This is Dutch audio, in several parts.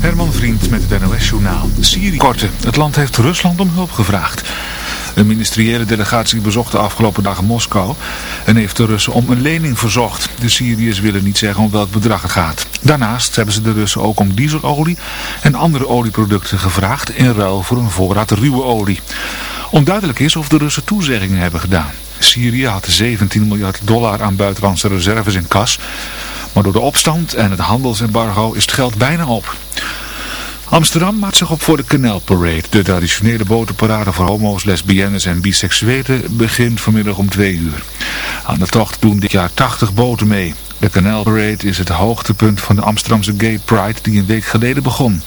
Herman Vriend met het NOS-journaal. Syrië korte. Het land heeft Rusland om hulp gevraagd. Een ministeriële delegatie bezocht de afgelopen dagen Moskou en heeft de Russen om een lening verzocht. De Syriërs willen niet zeggen om welk bedrag het gaat. Daarnaast hebben ze de Russen ook om dieselolie en andere olieproducten gevraagd in ruil voor een voorraad ruwe olie. Onduidelijk is of de Russen toezeggingen hebben gedaan. Syrië had 17 miljard dollar aan buitenlandse reserves in kas, maar door de opstand en het handelsembargo is het geld bijna op. Amsterdam maakt zich op voor de Canal Parade. De traditionele botenparade voor homo's, lesbiennes en biseksuelen begint vanmiddag om twee uur. Aan de tocht doen dit jaar 80 boten mee. De Canal Parade is het hoogtepunt van de Amsterdamse Gay Pride die een week geleden begon.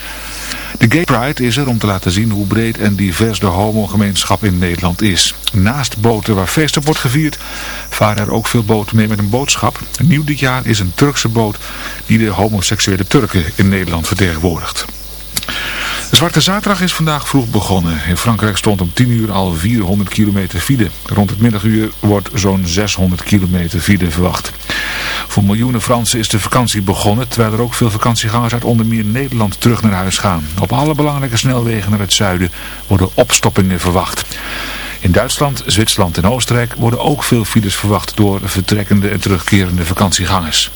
De Gay Pride is er om te laten zien hoe breed en divers de homogemeenschap in Nederland is. Naast boten waar feest wordt gevierd, varen er ook veel boten mee met een boodschap. Nieuw dit jaar is een Turkse boot die de homoseksuele Turken in Nederland vertegenwoordigt. De Zwarte Zaterdag is vandaag vroeg begonnen. In Frankrijk stond om 10 uur al 400 kilometer file. Rond het middaguur wordt zo'n 600 kilometer file verwacht. Voor miljoenen Fransen is de vakantie begonnen, terwijl er ook veel vakantiegangers uit onder meer Nederland terug naar huis gaan. Op alle belangrijke snelwegen naar het zuiden worden opstoppingen verwacht. In Duitsland, Zwitserland en Oostenrijk worden ook veel files verwacht door vertrekkende en terugkerende vakantiegangers.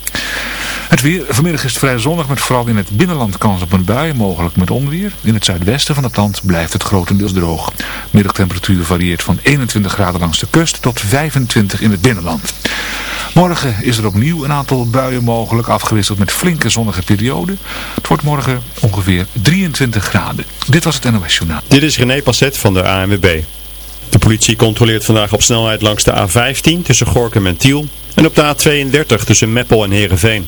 Het weer, vanmiddag is het vrij zonnig met vooral in het binnenland kans op een bui, mogelijk met onweer. In het zuidwesten van het land blijft het grotendeels droog. Middagtemperatuur varieert van 21 graden langs de kust tot 25 in het binnenland. Morgen is er opnieuw een aantal buien mogelijk, afgewisseld met flinke zonnige perioden. Het wordt morgen ongeveer 23 graden. Dit was het NOS Journaal. Dit is René Passet van de ANWB. De politie controleert vandaag op snelheid langs de A15 tussen Gorkum en Tiel en op de A32 tussen Meppel en Heerenveen.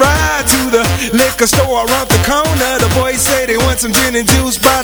ride to the liquor store around the corner. The boys say they want some gin and juice, but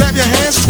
Clap your hands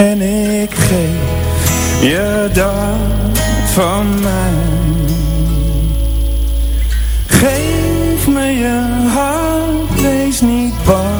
En ik geef je dat van mij. Geef me je hart, wees niet bang.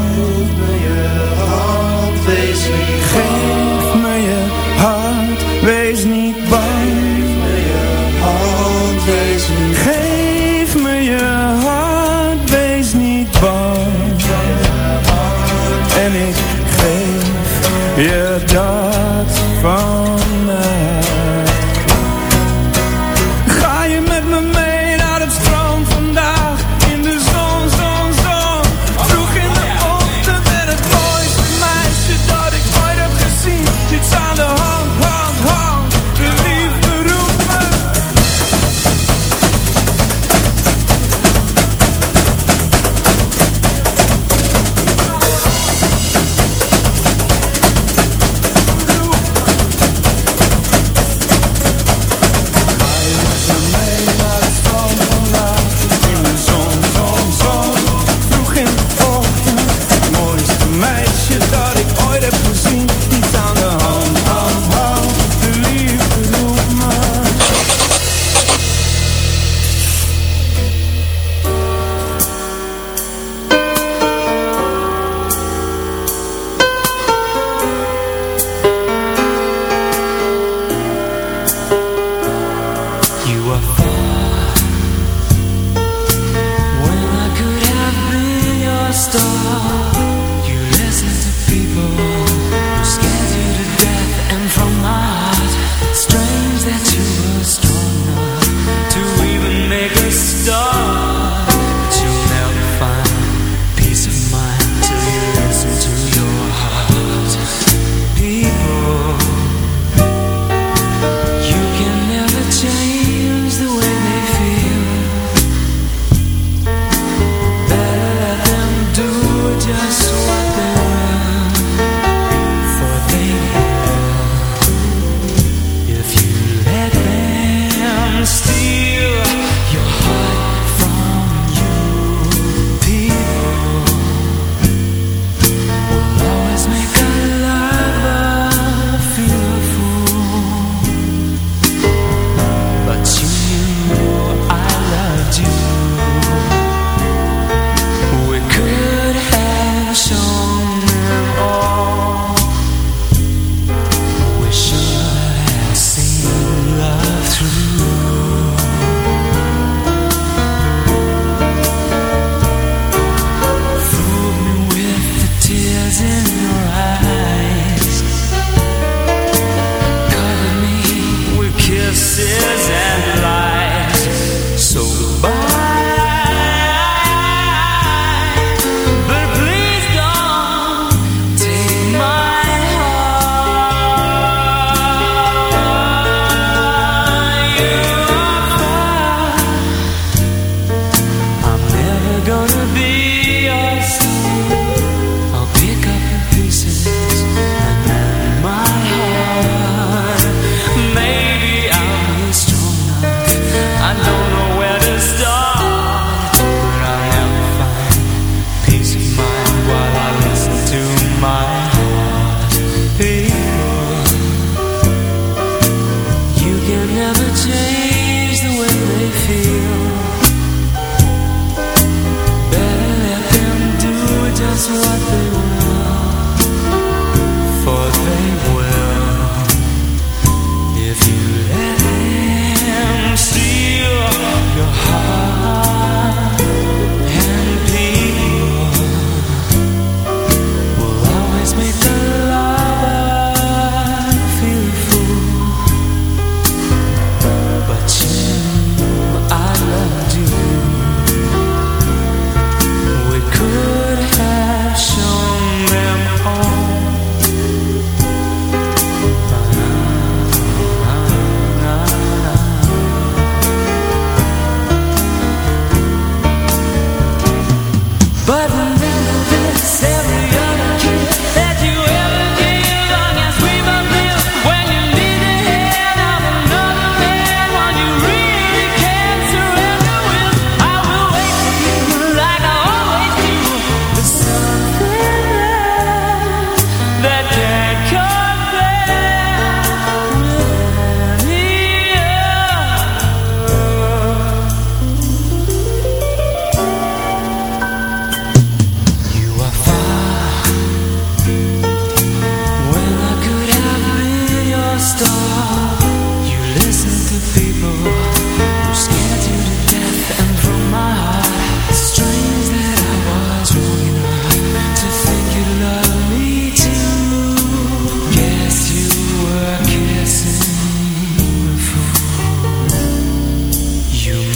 my heart.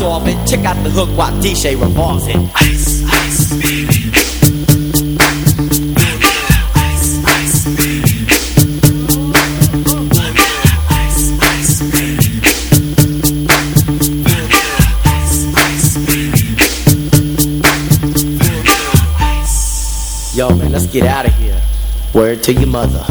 yo, I'll solve it. Check out the hook while DJ revolves it. Ice, ice, baby. Ice, ice, baby. Ice, ice, baby. Ice, ice, baby. Ice, Yo, man, let's get out of here. Word to your mother.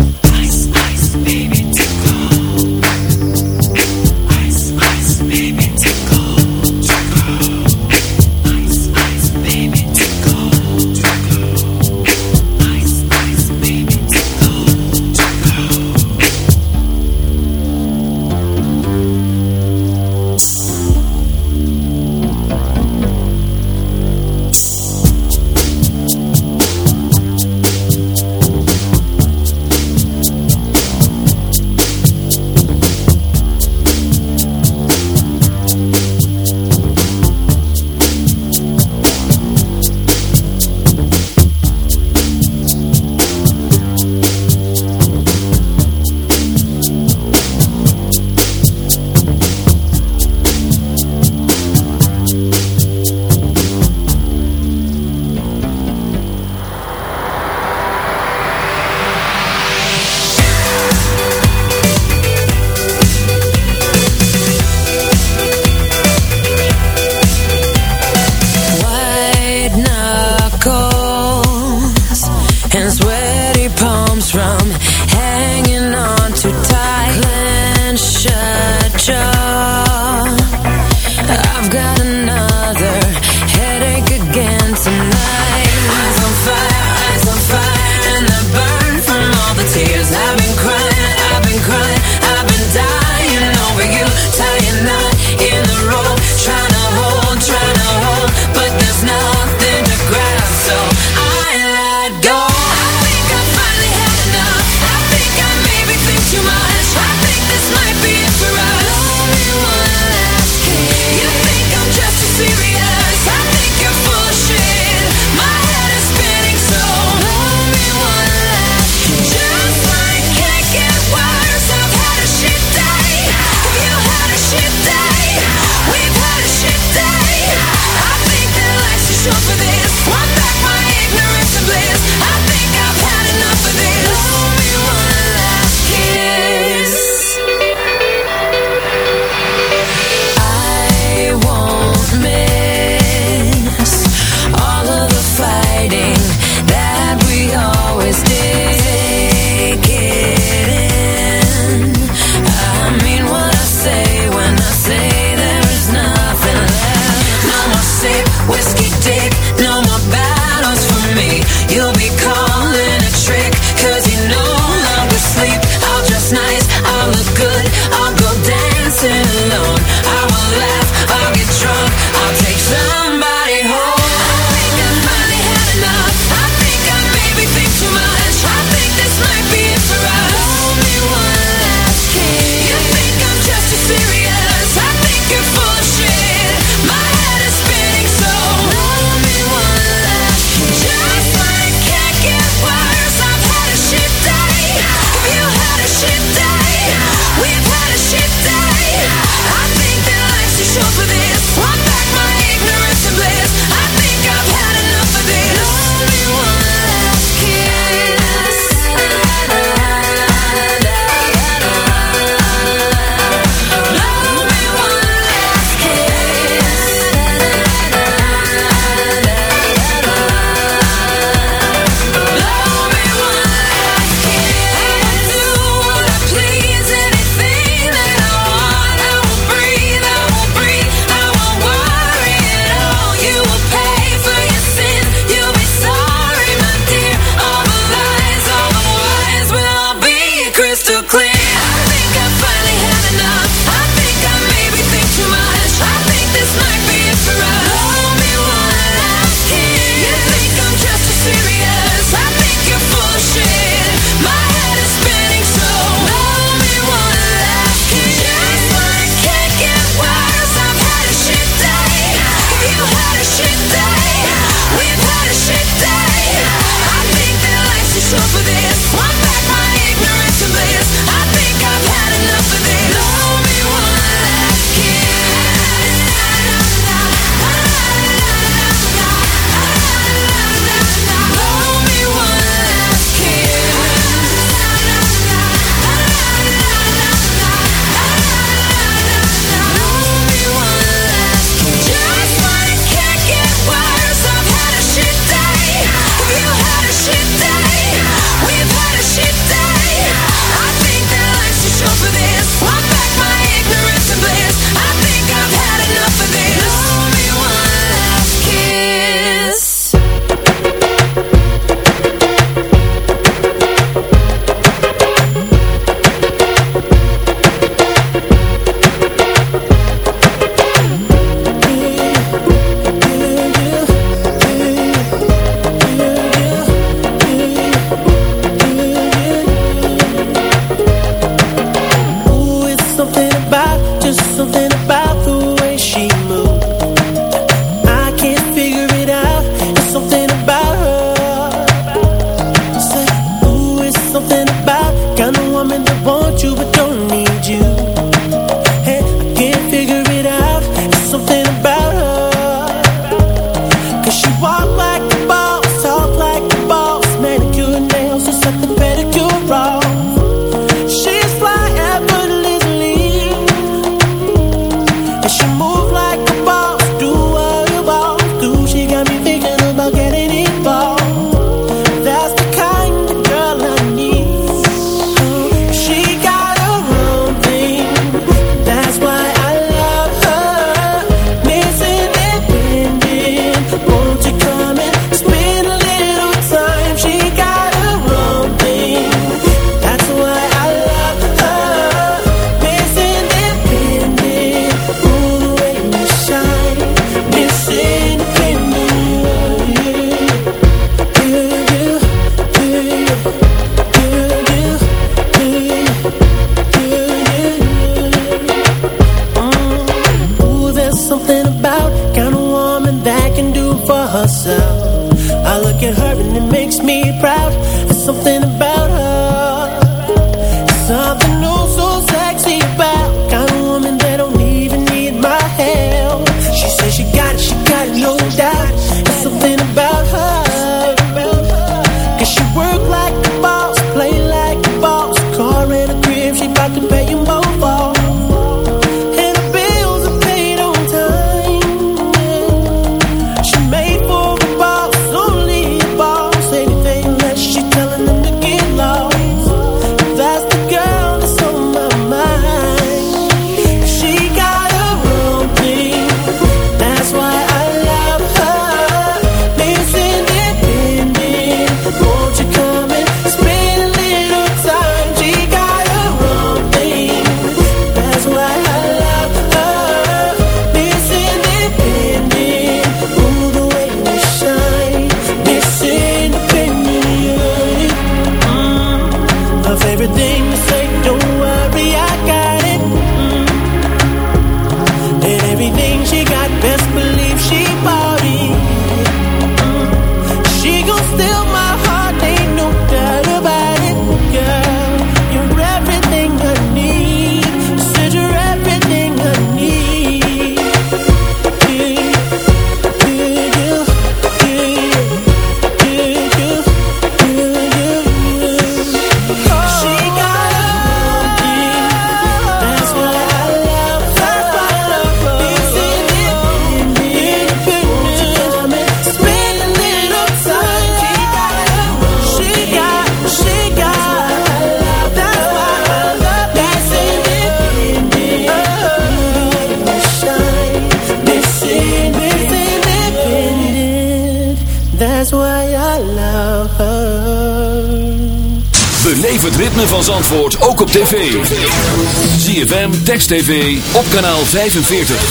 TV op kanaal 45.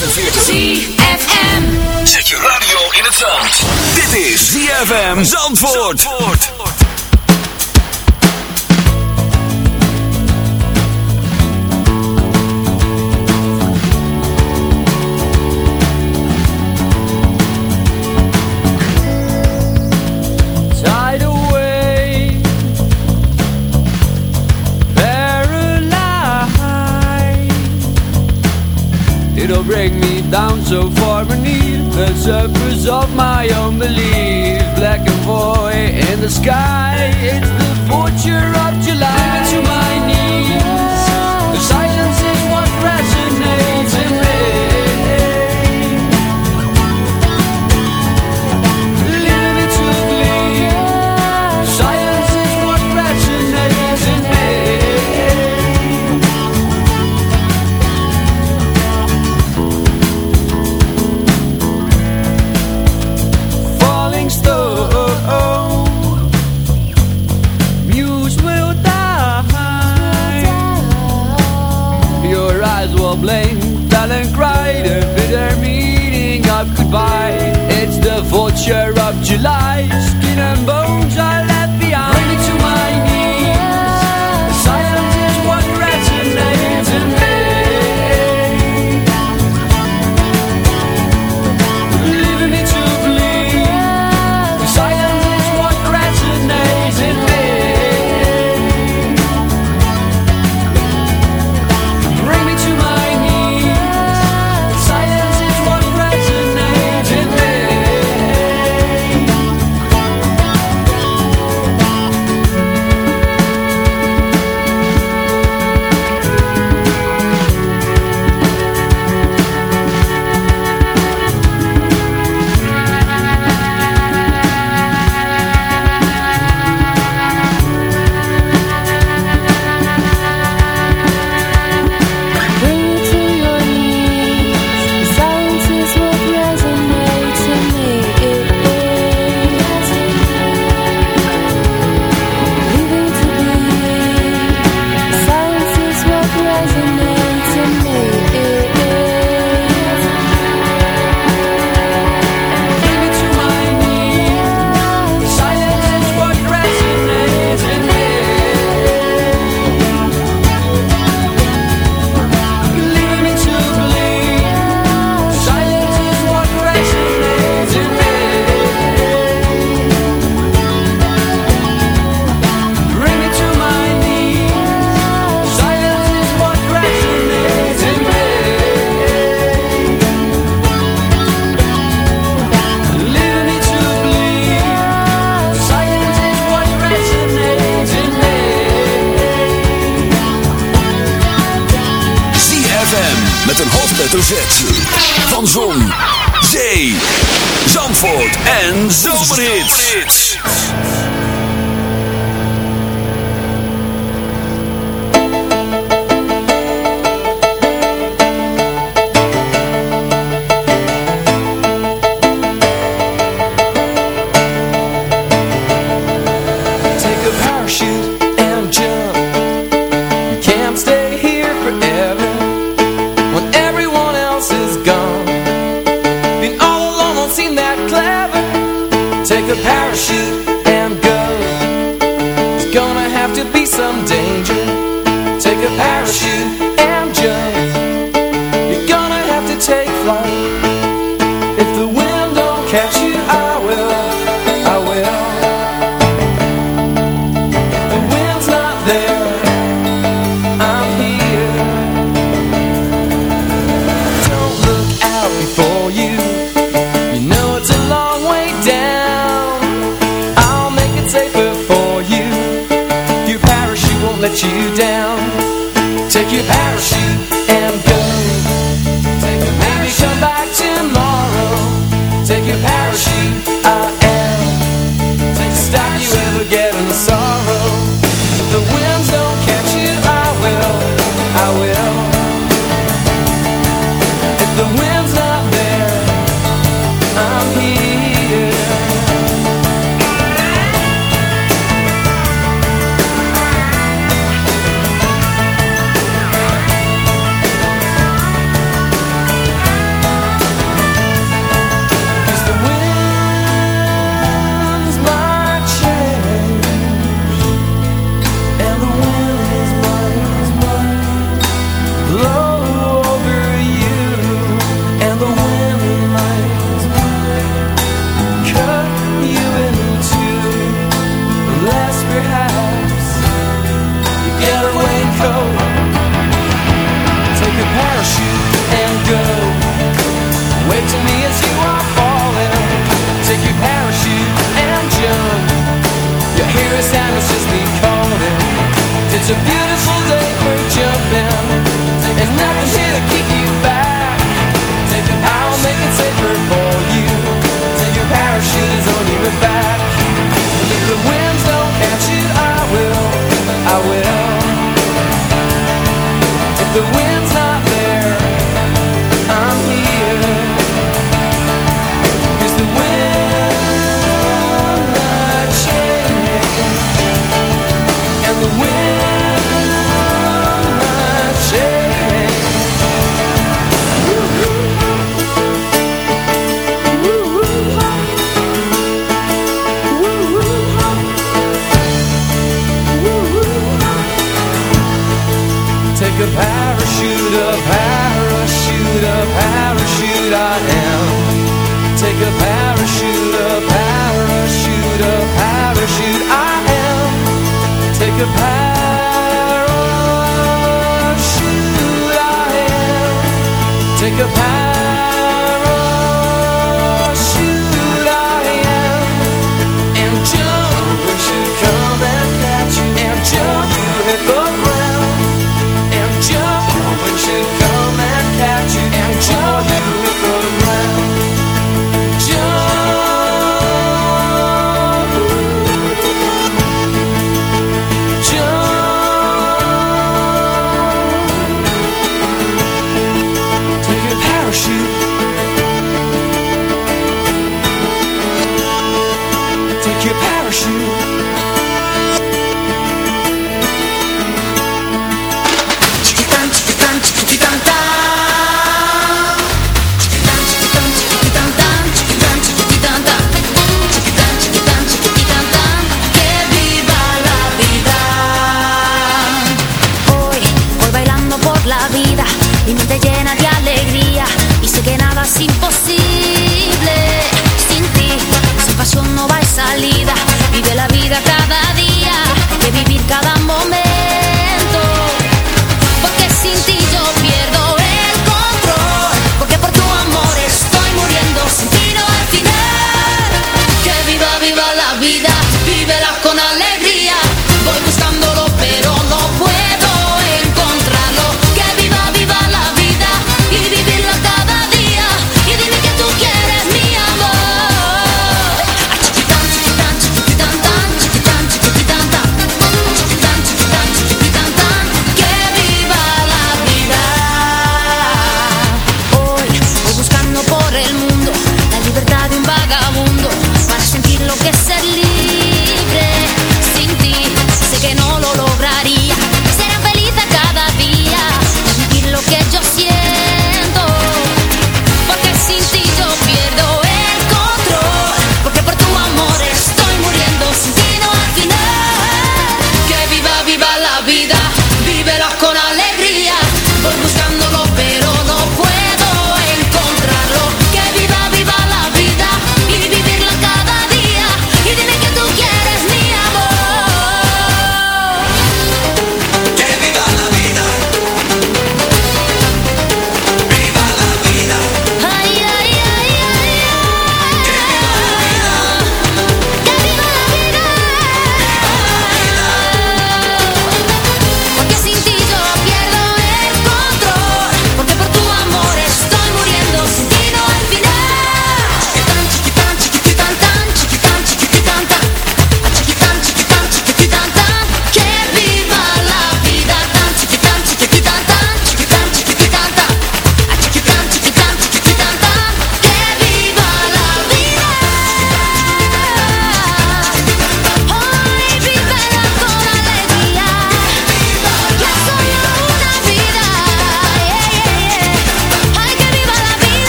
ZFM. Zet je radio in het zand. Dit is ZFM Zandvoort. Zandvoort. so far beneath the surface of my own belief. Black and void in the sky, it's the torture of July. Life. gonna have to be some danger. Take a parachute.